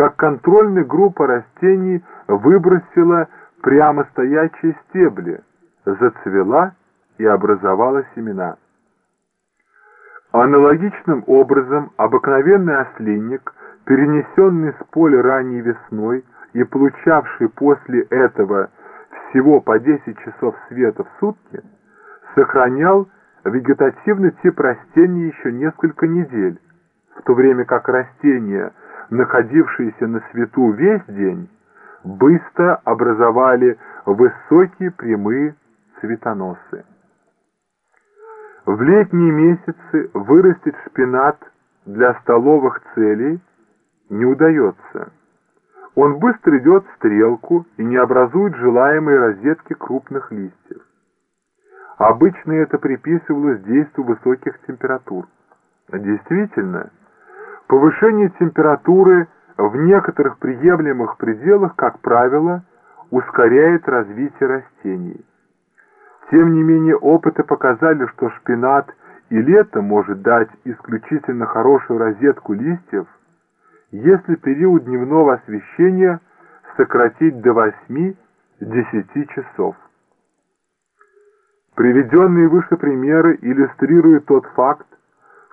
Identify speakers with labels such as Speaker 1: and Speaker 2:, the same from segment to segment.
Speaker 1: как контрольная группа растений выбросила прямо стоячие стебли, зацвела и образовала семена. Аналогичным образом обыкновенный ослинник, перенесенный с поля ранней весной и получавший после этого всего по 10 часов света в сутки, сохранял вегетативный тип растений еще несколько недель, в то время как растения, находившиеся на свету весь день, быстро образовали высокие прямые цветоносы. В летние месяцы вырастить шпинат для столовых целей не удается. Он быстро идет в стрелку и не образует желаемой розетки крупных листьев. Обычно это приписывалось действию высоких температур. Действительно, повышение температуры в некоторых приемлемых пределах, как правило, ускоряет развитие растений. Тем не менее, опыты показали, что шпинат и летом может дать исключительно хорошую розетку листьев, если период дневного освещения сократить до 8-10 часов. Приведенные выше примеры иллюстрируют тот факт,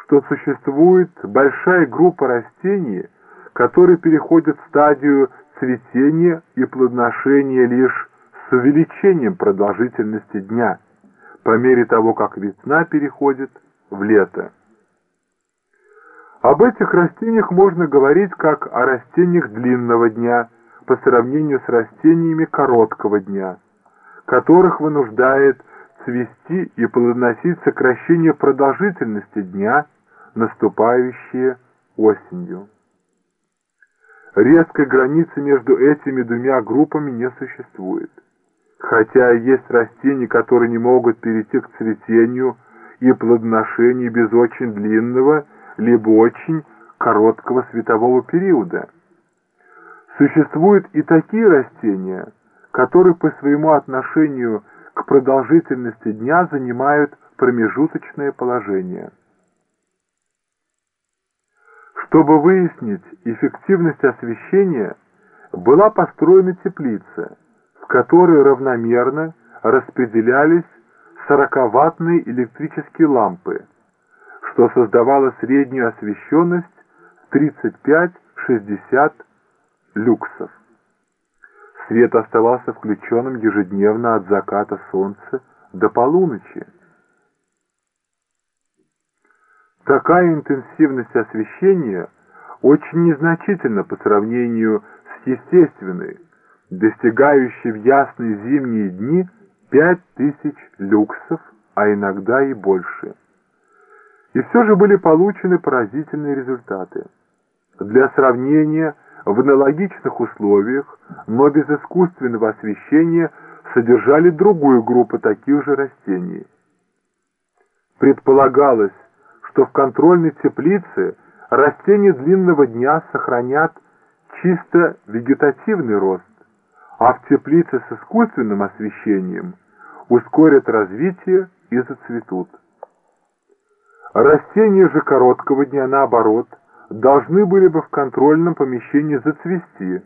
Speaker 1: что существует большая группа растений, которые переходят в стадию цветения и плодоношения лишь с увеличением продолжительности дня, по мере того, как весна переходит в лето. Об этих растениях можно говорить как о растениях длинного дня по сравнению с растениями короткого дня, которых вынуждает цвести и плодоносить сокращение продолжительности дня, наступающее осенью. Резкой границы между этими двумя группами не существует. Хотя есть растения, которые не могут перейти к цветению и плодоношению без очень длинного, либо очень короткого светового периода. Существуют и такие растения, которые по своему отношению к продолжительности дня занимают промежуточное положение. Чтобы выяснить эффективность освещения, была построена теплица – в которой равномерно распределялись 40-ваттные электрические лампы, что создавало среднюю освещенность 35-60 люксов. Свет оставался включенным ежедневно от заката солнца до полуночи. Такая интенсивность освещения очень незначительна по сравнению с естественной, достигающий в ясные зимние дни 5000 люксов, а иногда и больше. И все же были получены поразительные результаты. Для сравнения, в аналогичных условиях, но без искусственного освещения, содержали другую группу таких же растений. Предполагалось, что в контрольной теплице растения длинного дня сохранят чисто вегетативный рост, а в теплице с искусственным освещением ускорят развитие и зацветут. Растения же короткого дня, наоборот, должны были бы в контрольном помещении зацвести,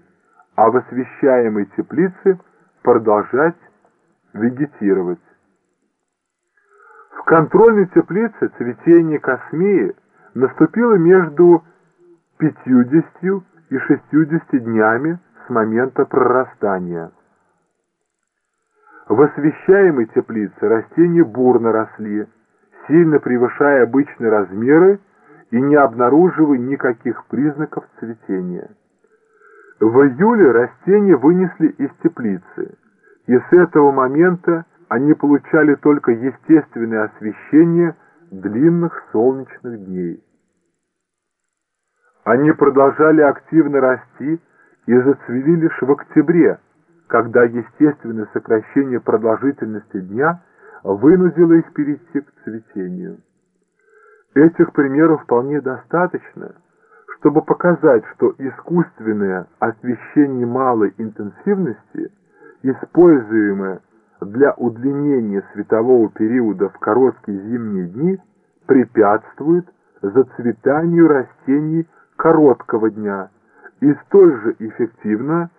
Speaker 1: а в освещаемой теплице продолжать вегетировать. Контрольной теплице цветение космеи наступило между 50 и 60 днями с момента прорастания. В освещаемой теплице растения бурно росли, сильно превышая обычные размеры и не обнаруживая никаких признаков цветения. В июле растения вынесли из теплицы, и с этого момента они получали только естественное освещение длинных солнечных дней. Они продолжали активно расти, и зацвели лишь в октябре, когда естественное сокращение продолжительности дня вынудило их перейти к цветению. Этих примеров вполне достаточно, чтобы показать, что искусственное освещение малой интенсивности, используемое для удлинения светового периода в короткие зимние дни, препятствует зацветанию растений короткого дня – и столь же эффективно